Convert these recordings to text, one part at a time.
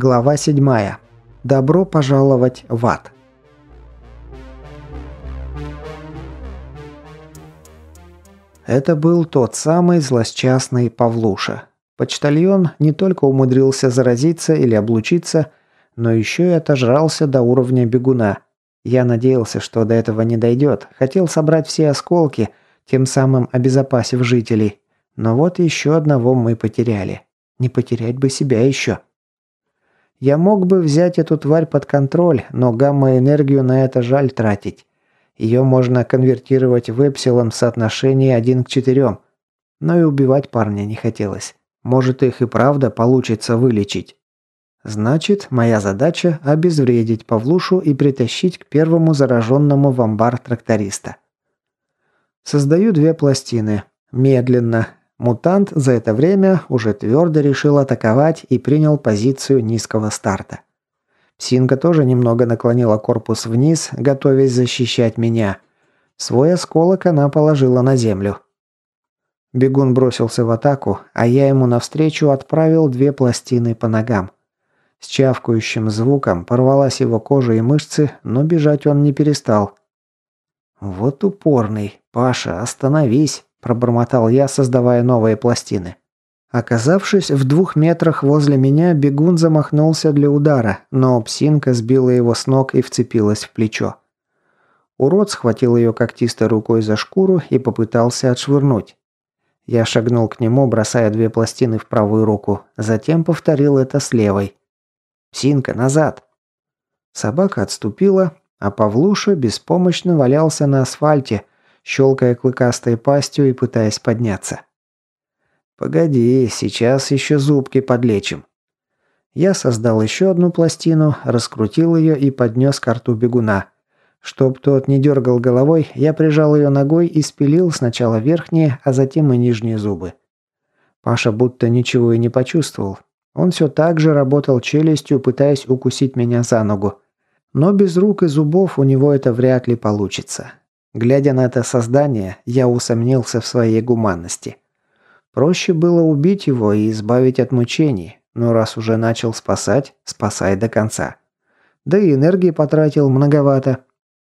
Глава 7. Добро пожаловать в ад. Это был тот самый злосчастный Павлуша. Почтальон не только умудрился заразиться или облучиться, но еще и отожрался до уровня бегуна. Я надеялся, что до этого не дойдет, хотел собрать все осколки, тем самым обезопасив жителей. Но вот еще одного мы потеряли. Не потерять бы себя еще. Я мог бы взять эту тварь под контроль, но гамма-энергию на это жаль тратить. Ее можно конвертировать в эпсилон в соотношении 1 к 4. Но и убивать парня не хотелось. Может их и правда получится вылечить. Значит, моя задача – обезвредить Павлушу и притащить к первому зараженному в амбар тракториста. Создаю две пластины. Медленно, Мутант за это время уже твердо решил атаковать и принял позицию низкого старта. Псинка тоже немного наклонила корпус вниз, готовясь защищать меня. Свой осколок она положила на землю. Бегун бросился в атаку, а я ему навстречу отправил две пластины по ногам. С чавкающим звуком порвалась его кожа и мышцы, но бежать он не перестал. «Вот упорный. Паша, остановись!» – пробормотал я, создавая новые пластины. Оказавшись в двух метрах возле меня, бегун замахнулся для удара, но псинка сбила его с ног и вцепилась в плечо. Урод схватил ее когтистой рукой за шкуру и попытался отшвырнуть. Я шагнул к нему, бросая две пластины в правую руку, затем повторил это с левой. «Псинка, назад!» Собака отступила, а Павлуша беспомощно валялся на асфальте, щелкая клыкастой пастью и пытаясь подняться. «Погоди, сейчас еще зубки подлечим». Я создал еще одну пластину, раскрутил ее и поднес к рту бегуна. Чтоб тот не дергал головой, я прижал ее ногой и спилил сначала верхние, а затем и нижние зубы. Паша будто ничего и не почувствовал. Он все так же работал челюстью, пытаясь укусить меня за ногу. Но без рук и зубов у него это вряд ли получится. Глядя на это создание, я усомнился в своей гуманности. Проще было убить его и избавить от мучений, но раз уже начал спасать, спасай до конца. Да и энергии потратил многовато.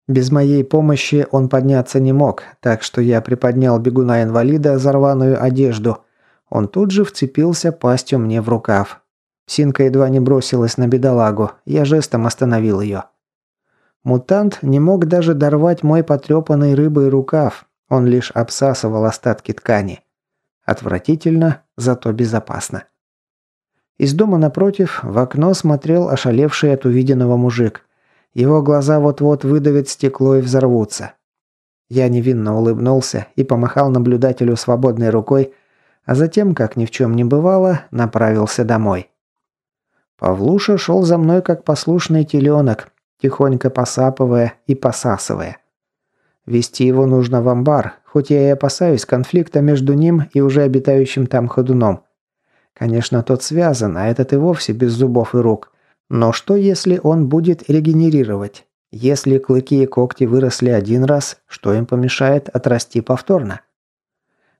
Без моей помощи он подняться не мог, так что я приподнял бегуна-инвалида за рваную одежду. Он тут же вцепился пастью мне в рукав. Синка едва не бросилась на бедолагу, я жестом остановил ее. Мутант не мог даже дорвать мой потрепанный рыбой рукав, он лишь обсасывал остатки ткани. Отвратительно, зато безопасно. Из дома напротив в окно смотрел ошалевший от увиденного мужик. Его глаза вот-вот выдавят стекло и взорвутся. Я невинно улыбнулся и помахал наблюдателю свободной рукой, а затем, как ни в чем не бывало, направился домой. Павлуша шел за мной как послушный теленок, тихонько посапывая и посасывая. Вести его нужно в амбар, хоть я и опасаюсь конфликта между ним и уже обитающим там ходуном. Конечно, тот связан, а этот и вовсе без зубов и рук. Но что, если он будет регенерировать? Если клыки и когти выросли один раз, что им помешает отрасти повторно?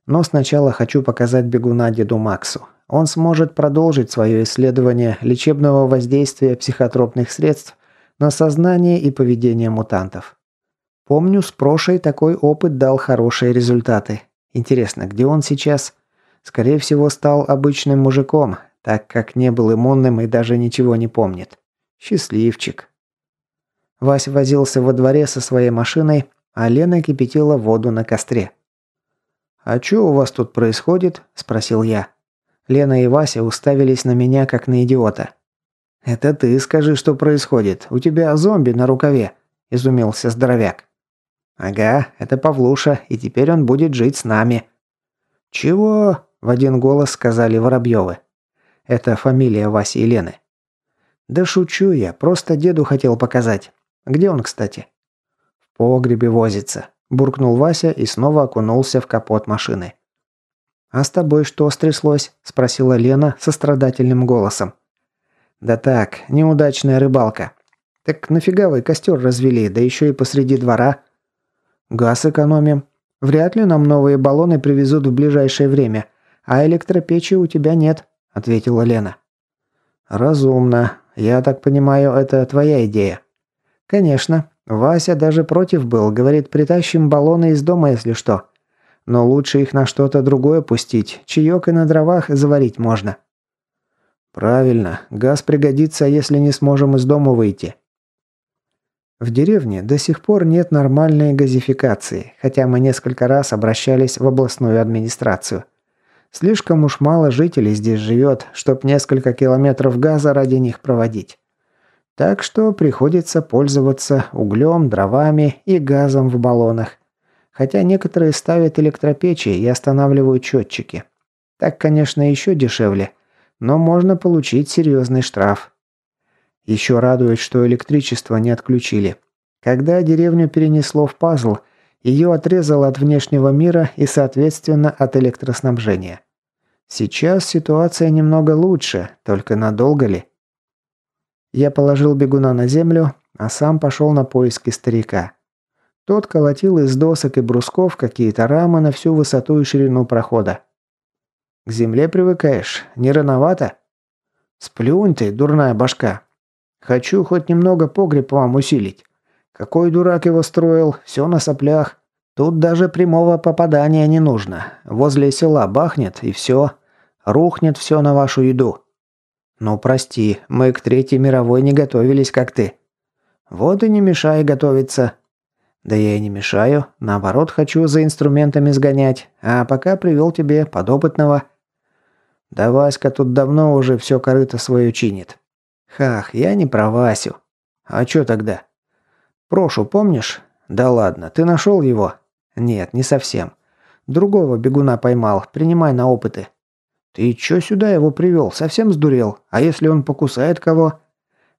Но сначала хочу показать бегуна деду Максу. Он сможет продолжить свое исследование лечебного воздействия психотропных средств на сознание и поведение мутантов. Помню, с прошлой такой опыт дал хорошие результаты. Интересно, где он сейчас? Скорее всего, стал обычным мужиком, так как не был иммунным и даже ничего не помнит. Счастливчик. Вась возился во дворе со своей машиной, а Лена кипятила воду на костре. «А что у вас тут происходит?» – спросил я. Лена и Вася уставились на меня, как на идиота. «Это ты скажи, что происходит. У тебя зомби на рукаве», – изумился здоровяк. «Ага, это Павлуша, и теперь он будет жить с нами». «Чего?» – в один голос сказали Воробьевы. Это фамилия Васи и Лены. «Да шучу я, просто деду хотел показать. Где он, кстати?» «В погребе возится», – буркнул Вася и снова окунулся в капот машины. «А с тобой что стряслось?» – спросила Лена со страдательным голосом. «Да так, неудачная рыбалка. Так нафига вы костер развели, да еще и посреди двора?» «Газ экономим. Вряд ли нам новые баллоны привезут в ближайшее время, а электропечи у тебя нет», – ответила Лена. «Разумно. Я так понимаю, это твоя идея?» «Конечно. Вася даже против был. Говорит, притащим баллоны из дома, если что. Но лучше их на что-то другое пустить. Чаек и на дровах заварить можно». «Правильно. Газ пригодится, если не сможем из дома выйти». В деревне до сих пор нет нормальной газификации, хотя мы несколько раз обращались в областную администрацию. Слишком уж мало жителей здесь живет, чтоб несколько километров газа ради них проводить. Так что приходится пользоваться углем, дровами и газом в баллонах. Хотя некоторые ставят электропечи и останавливают счетчики. Так, конечно, еще дешевле, но можно получить серьезный штраф. Еще радует, что электричество не отключили. Когда деревню перенесло в пазл, ее отрезало от внешнего мира и, соответственно, от электроснабжения. Сейчас ситуация немного лучше, только надолго ли? Я положил бегуна на землю, а сам пошел на поиски старика. Тот колотил из досок и брусков какие-то рамы на всю высоту и ширину прохода. «К земле привыкаешь? Не рановато?» «Сплюнь ты, дурная башка!» Хочу хоть немного погреб вам усилить. Какой дурак его строил, все на соплях. Тут даже прямого попадания не нужно. Возле села бахнет, и все. Рухнет все на вашу еду. Ну, прости, мы к Третьей мировой не готовились, как ты. Вот и не мешай готовиться. Да я и не мешаю. Наоборот, хочу за инструментами сгонять. А пока привел тебе подопытного. Да Васька тут давно уже все корыто свое чинит. Хах, я не про Васю. А чё тогда? Прошу, помнишь? Да ладно, ты нашел его? Нет, не совсем. Другого бегуна поймал, принимай на опыты. Ты чё сюда его привел? Совсем сдурел? А если он покусает кого?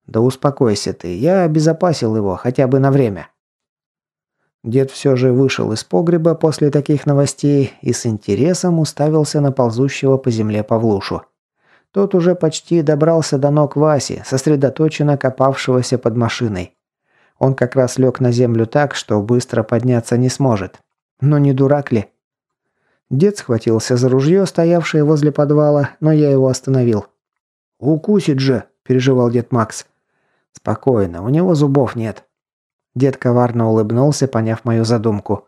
Да успокойся ты, я обезопасил его, хотя бы на время. Дед все же вышел из погреба после таких новостей и с интересом уставился на ползущего по земле Павлушу. Тот уже почти добрался до ног Васи, сосредоточенно копавшегося под машиной. Он как раз лег на землю так, что быстро подняться не сможет. Но не дурак ли? Дед схватился за ружье, стоявшее возле подвала, но я его остановил. «Укусит же!» – переживал дед Макс. «Спокойно, у него зубов нет». Дед коварно улыбнулся, поняв мою задумку.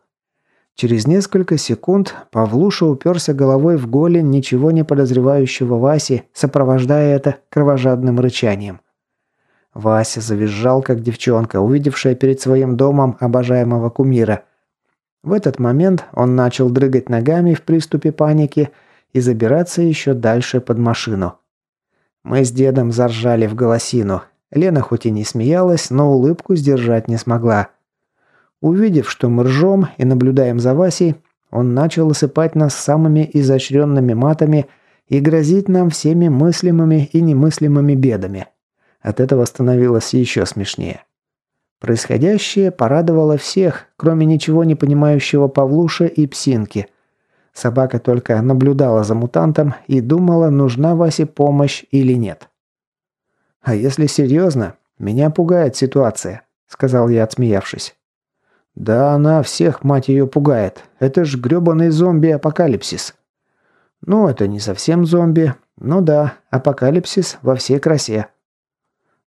Через несколько секунд Павлуша уперся головой в голень ничего не подозревающего Васи, сопровождая это кровожадным рычанием. Вася завизжал, как девчонка, увидевшая перед своим домом обожаемого кумира. В этот момент он начал дрыгать ногами в приступе паники и забираться еще дальше под машину. Мы с дедом заржали в голосину. Лена хоть и не смеялась, но улыбку сдержать не смогла. Увидев, что мы ржем и наблюдаем за Васей, он начал осыпать нас самыми изощренными матами и грозить нам всеми мыслимыми и немыслимыми бедами. От этого становилось еще смешнее. Происходящее порадовало всех, кроме ничего не понимающего Павлуша и Псинки. Собака только наблюдала за мутантом и думала, нужна Васе помощь или нет. «А если серьезно, меня пугает ситуация», — сказал я, отсмеявшись. Да она всех, мать ее, пугает. Это ж грёбаный зомби-апокалипсис. Ну, это не совсем зомби. Ну да, апокалипсис во всей красе.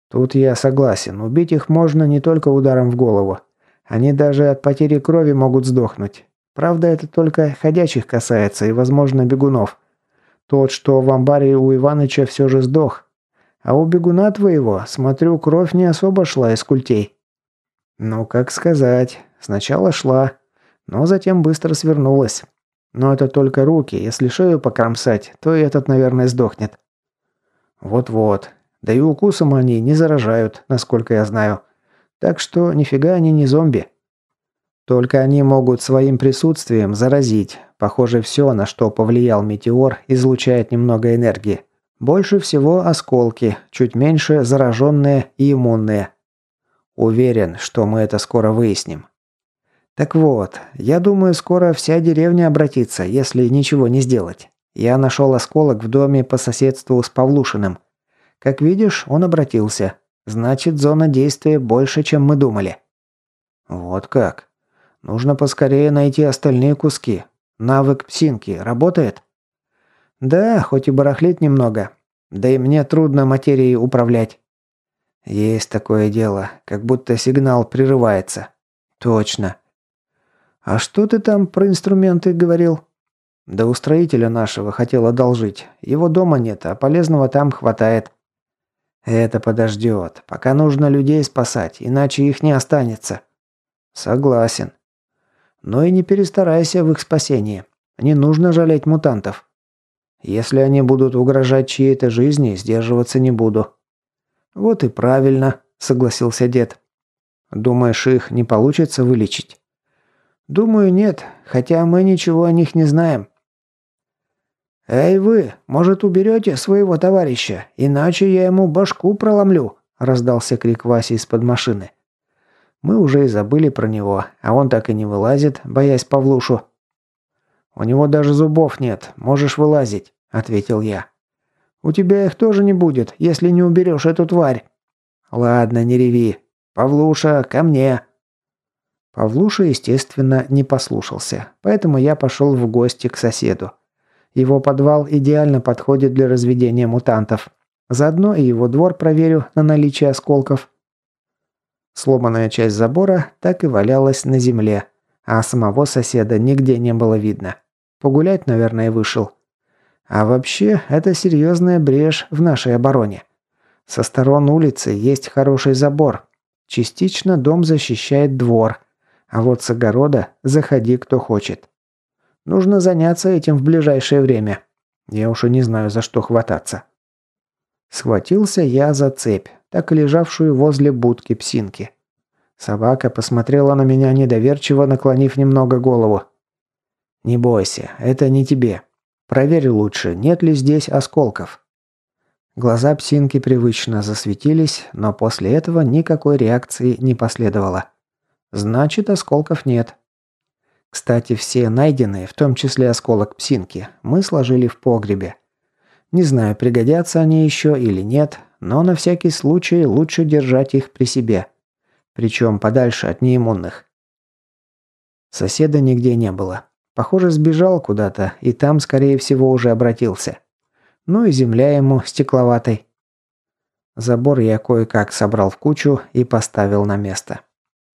Тут я согласен. Убить их можно не только ударом в голову. Они даже от потери крови могут сдохнуть. Правда, это только ходячих касается и, возможно, бегунов. Тот, что в амбаре у Иваныча все же сдох. А у бегуна твоего, смотрю, кровь не особо шла из культей. Ну, как сказать. Сначала шла, но затем быстро свернулась. Но это только руки, если шею покромсать, то и этот, наверное, сдохнет. Вот-вот. Да и укусом они не заражают, насколько я знаю. Так что нифига они не зомби. Только они могут своим присутствием заразить. Похоже, все, на что повлиял метеор, излучает немного энергии. Больше всего осколки, чуть меньше зараженные и иммунные. Уверен, что мы это скоро выясним. Так вот, я думаю, скоро вся деревня обратится, если ничего не сделать. Я нашел осколок в доме по соседству с Павлушиным. Как видишь, он обратился. Значит, зона действия больше, чем мы думали. Вот как. Нужно поскорее найти остальные куски. Навык псинки работает? Да, хоть и барахлит немного. Да и мне трудно материей управлять. Есть такое дело, как будто сигнал прерывается. Точно. А что ты там про инструменты говорил? Да у строителя нашего хотел одолжить. Его дома нет, а полезного там хватает. Это подождет. Пока нужно людей спасать, иначе их не останется. Согласен. Но и не перестарайся в их спасении. Не нужно жалеть мутантов. Если они будут угрожать чьей-то жизни, сдерживаться не буду. Вот и правильно, согласился дед. Думаешь, их не получится вылечить? Думаю, нет, хотя мы ничего о них не знаем. Эй вы, может, уберете своего товарища, иначе я ему башку проломлю, раздался крик Васи из-под машины. Мы уже и забыли про него, а он так и не вылазит, боясь Павлушу. «У него даже зубов нет, можешь вылазить», — ответил я. «У тебя их тоже не будет, если не уберешь эту тварь». «Ладно, не реви. Павлуша, ко мне». Павлуша, естественно, не послушался, поэтому я пошел в гости к соседу. Его подвал идеально подходит для разведения мутантов. Заодно и его двор проверю на наличие осколков. Сломанная часть забора так и валялась на земле, а самого соседа нигде не было видно. Погулять, наверное, вышел. А вообще, это серьезная брешь в нашей обороне. Со сторон улицы есть хороший забор. Частично дом защищает двор, а вот с огорода заходи кто хочет. Нужно заняться этим в ближайшее время. Я уж и не знаю, за что хвататься. Схватился я за цепь, так и лежавшую возле будки псинки. Собака посмотрела на меня недоверчиво, наклонив немного голову. «Не бойся, это не тебе. Проверь лучше, нет ли здесь осколков». Глаза псинки привычно засветились, но после этого никакой реакции не последовало. «Значит, осколков нет». Кстати, все найденные, в том числе осколок псинки, мы сложили в погребе. Не знаю, пригодятся они еще или нет, но на всякий случай лучше держать их при себе. Причем подальше от неиммунных. Соседа нигде не было. Похоже, сбежал куда-то, и там, скорее всего, уже обратился. Ну и земля ему стекловатой. Забор я кое-как собрал в кучу и поставил на место.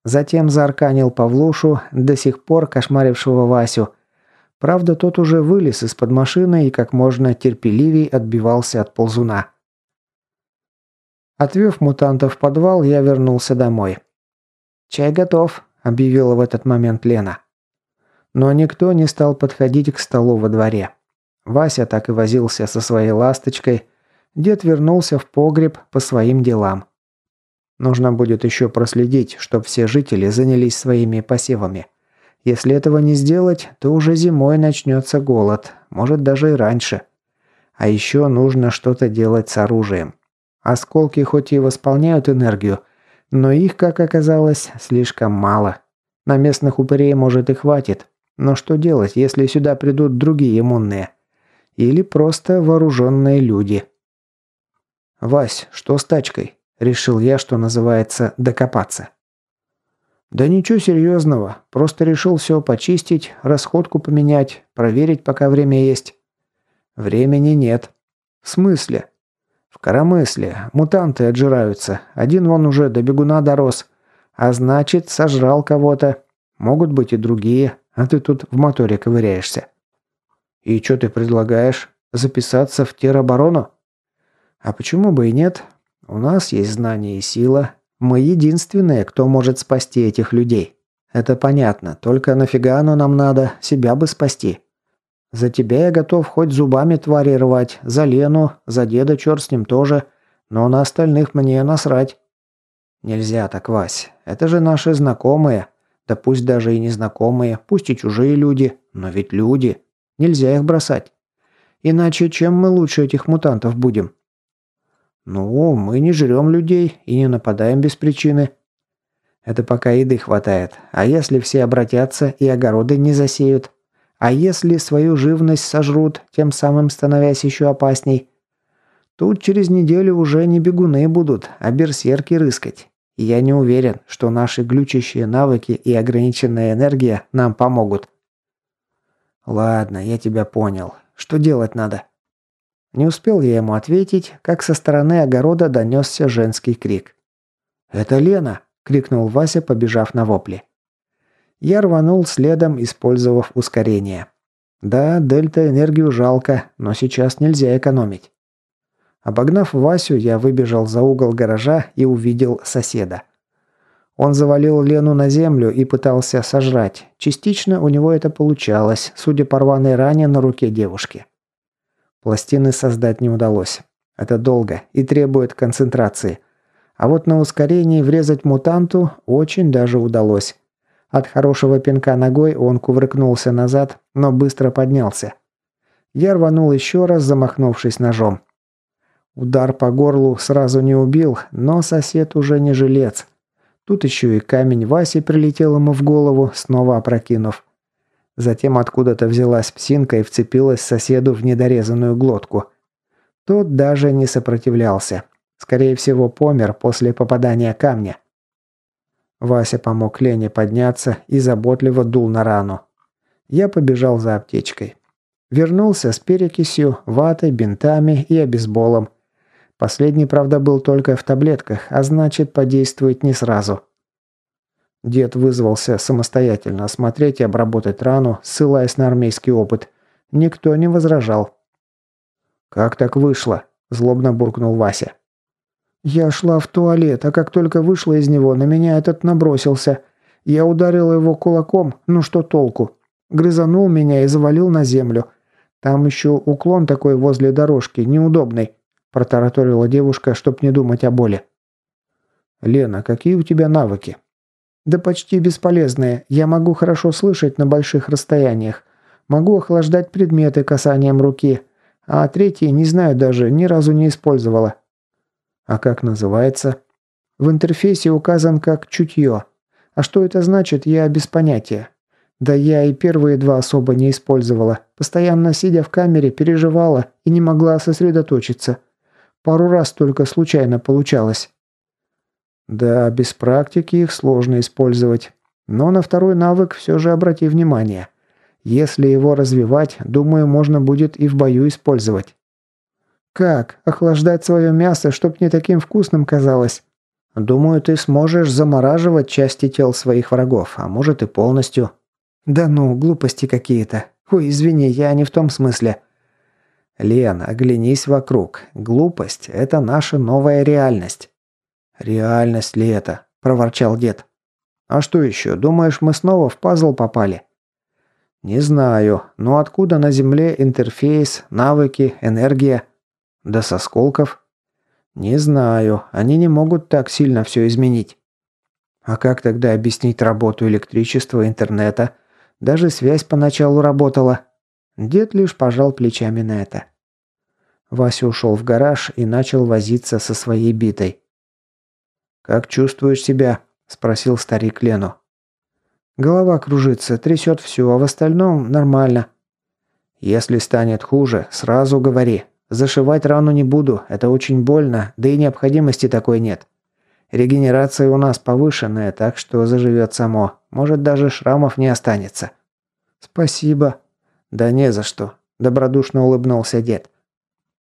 Затем заарканил Павлушу, до сих пор кошмарившего Васю. Правда, тот уже вылез из-под машины и как можно терпеливей отбивался от ползуна. Отвев мутантов в подвал, я вернулся домой. «Чай готов», – объявила в этот момент Лена. Но никто не стал подходить к столу во дворе. Вася так и возился со своей ласточкой. Дед вернулся в погреб по своим делам. Нужно будет еще проследить, чтобы все жители занялись своими посевами. Если этого не сделать, то уже зимой начнется голод, может даже и раньше. А еще нужно что-то делать с оружием. Осколки хоть и восполняют энергию, но их, как оказалось, слишком мало. На местных упырей, может, и хватит. Но что делать, если сюда придут другие иммунные? Или просто вооруженные люди? «Вась, что с тачкой?» Решил я, что называется, докопаться. Да ничего серьезного. Просто решил все почистить, расходку поменять, проверить, пока время есть. Времени нет. В смысле? В коромысле. Мутанты отжираются. Один вон уже до бегуна дорос. А значит, сожрал кого-то. Могут быть и другие, а ты тут в моторе ковыряешься. И что ты предлагаешь? Записаться в тероборону? А почему бы и нет? У нас есть знания и сила. Мы единственные, кто может спасти этих людей. Это понятно, только нафига оно нам надо? Себя бы спасти. За тебя я готов хоть зубами твари рвать, за Лену, за деда черт с ним тоже, но на остальных мне насрать. Нельзя так, Вась. Это же наши знакомые. Да пусть даже и незнакомые, пусть и чужие люди, но ведь люди. Нельзя их бросать. Иначе чем мы лучше этих мутантов будем? «Ну, мы не жрем людей и не нападаем без причины». «Это пока еды хватает. А если все обратятся и огороды не засеют? А если свою живность сожрут, тем самым становясь еще опасней?» Тут через неделю уже не бегуны будут, а берсерки рыскать. Я не уверен, что наши глючащие навыки и ограниченная энергия нам помогут. Ладно, я тебя понял. Что делать надо? Не успел я ему ответить, как со стороны огорода донесся женский крик. «Это Лена!» – крикнул Вася, побежав на вопли. Я рванул следом, использовав ускорение. Да, дельта энергию жалко, но сейчас нельзя экономить. Обогнав Васю, я выбежал за угол гаража и увидел соседа. Он завалил Лену на землю и пытался сожрать. Частично у него это получалось, судя по рваной ране на руке девушки. Пластины создать не удалось. Это долго и требует концентрации. А вот на ускорении врезать мутанту очень даже удалось. От хорошего пинка ногой он кувыркнулся назад, но быстро поднялся. Я рванул еще раз, замахнувшись ножом. Удар по горлу сразу не убил, но сосед уже не жилец. Тут еще и камень Васи прилетел ему в голову, снова опрокинув. Затем откуда-то взялась псинка и вцепилась соседу в недорезанную глотку. Тот даже не сопротивлялся. Скорее всего, помер после попадания камня. Вася помог Лене подняться и заботливо дул на рану. Я побежал за аптечкой. Вернулся с перекисью, ватой, бинтами и обезболом. Последний, правда, был только в таблетках, а значит, подействует не сразу. Дед вызвался самостоятельно осмотреть и обработать рану, ссылаясь на армейский опыт. Никто не возражал. «Как так вышло?» – злобно буркнул Вася. «Я шла в туалет, а как только вышла из него, на меня этот набросился. Я ударила его кулаком, ну что толку? Грызанул меня и завалил на землю. Там еще уклон такой возле дорожки, неудобный протараторила девушка, чтоб не думать о боли. «Лена, какие у тебя навыки?» «Да почти бесполезные. Я могу хорошо слышать на больших расстояниях. Могу охлаждать предметы касанием руки. А третий, не знаю даже, ни разу не использовала». «А как называется?» «В интерфейсе указан как «чутье». А что это значит, я без понятия. Да я и первые два особо не использовала. Постоянно сидя в камере, переживала и не могла сосредоточиться. Пару раз только случайно получалось. Да, без практики их сложно использовать. Но на второй навык все же обрати внимание. Если его развивать, думаю, можно будет и в бою использовать. Как? Охлаждать свое мясо, чтоб не таким вкусным казалось? Думаю, ты сможешь замораживать части тел своих врагов, а может и полностью. Да ну, глупости какие-то. Ой, извини, я не в том смысле. «Лен, оглянись вокруг. Глупость – это наша новая реальность». «Реальность ли это?» – проворчал дед. «А что еще? Думаешь, мы снова в пазл попали?» «Не знаю. Но откуда на Земле интерфейс, навыки, энергия?» «Да с осколков?» «Не знаю. Они не могут так сильно все изменить». «А как тогда объяснить работу электричества, интернета? Даже связь поначалу работала. Дед лишь пожал плечами на это. Вася ушел в гараж и начал возиться со своей битой. «Как чувствуешь себя?» – спросил старик Лену. «Голова кружится, трясет все, а в остальном нормально». «Если станет хуже, сразу говори. Зашивать рану не буду, это очень больно, да и необходимости такой нет. Регенерация у нас повышенная, так что заживет само. Может, даже шрамов не останется». «Спасибо», «Да не за что», – добродушно улыбнулся дед.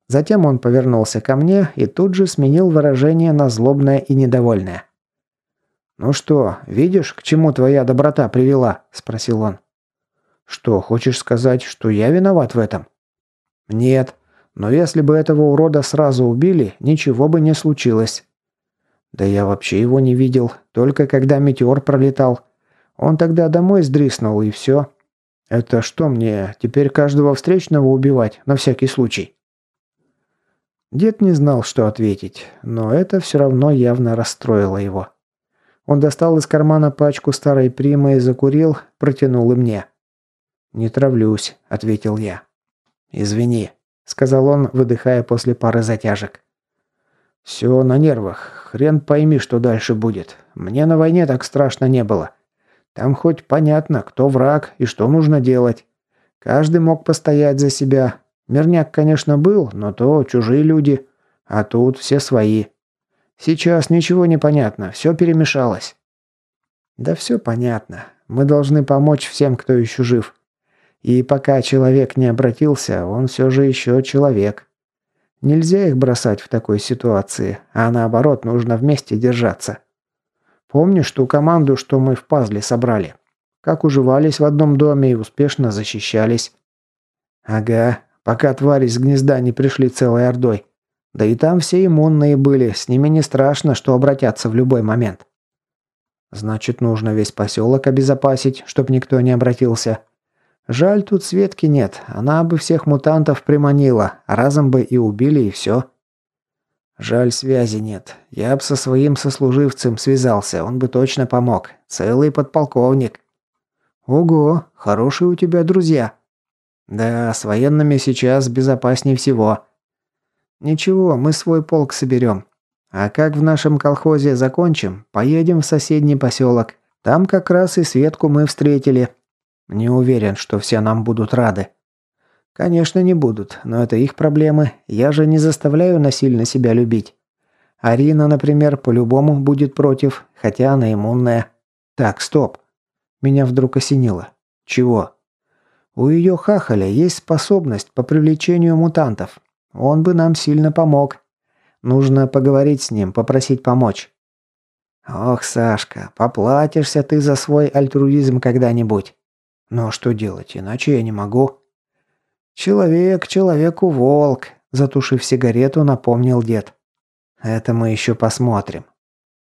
Затем он повернулся ко мне и тут же сменил выражение на злобное и недовольное. «Ну что, видишь, к чему твоя доброта привела?» – спросил он. «Что, хочешь сказать, что я виноват в этом?» «Нет, но если бы этого урода сразу убили, ничего бы не случилось». «Да я вообще его не видел, только когда метеор пролетал. Он тогда домой сдриснул, и все. «Это что мне, теперь каждого встречного убивать, на всякий случай?» Дед не знал, что ответить, но это все равно явно расстроило его. Он достал из кармана пачку старой примы и закурил, протянул и мне. «Не травлюсь», — ответил я. «Извини», — сказал он, выдыхая после пары затяжек. «Все на нервах. Хрен пойми, что дальше будет. Мне на войне так страшно не было. Там хоть понятно, кто враг и что нужно делать. Каждый мог постоять за себя. Мирняк, конечно, был, но то чужие люди. А тут все свои. Сейчас ничего не понятно, все перемешалось. Да все понятно. Мы должны помочь всем, кто еще жив. И пока человек не обратился, он все же еще человек. Нельзя их бросать в такой ситуации, а наоборот, нужно вместе держаться. Помнишь ту команду, что мы в пазле собрали? Как уживались в одном доме и успешно защищались? Ага, пока твари с гнезда не пришли целой ордой. Да и там все иммунные были, с ними не страшно, что обратятся в любой момент. Значит, нужно весь поселок обезопасить, чтоб никто не обратился. Жаль, тут Светки нет, она бы всех мутантов приманила, разом бы и убили, и все. Жаль, связи нет. Я б со своим сослуживцем связался, он бы точно помог. Целый подполковник. Ого, хорошие у тебя друзья. Да, с военными сейчас безопаснее всего. Ничего, мы свой полк соберем. А как в нашем колхозе закончим, поедем в соседний поселок. Там как раз и Светку мы встретили. Не уверен, что все нам будут рады. Конечно, не будут, но это их проблемы. Я же не заставляю насильно себя любить. Арина, например, по-любому будет против, хотя она иммунная. Так, стоп. Меня вдруг осенило. Чего? У ее хахаля есть способность по привлечению мутантов. Он бы нам сильно помог. Нужно поговорить с ним, попросить помочь. Ох, Сашка, поплатишься ты за свой альтруизм когда-нибудь. Но что делать, иначе я не могу. Человек человеку волк, затушив сигарету, напомнил дед. Это мы еще посмотрим.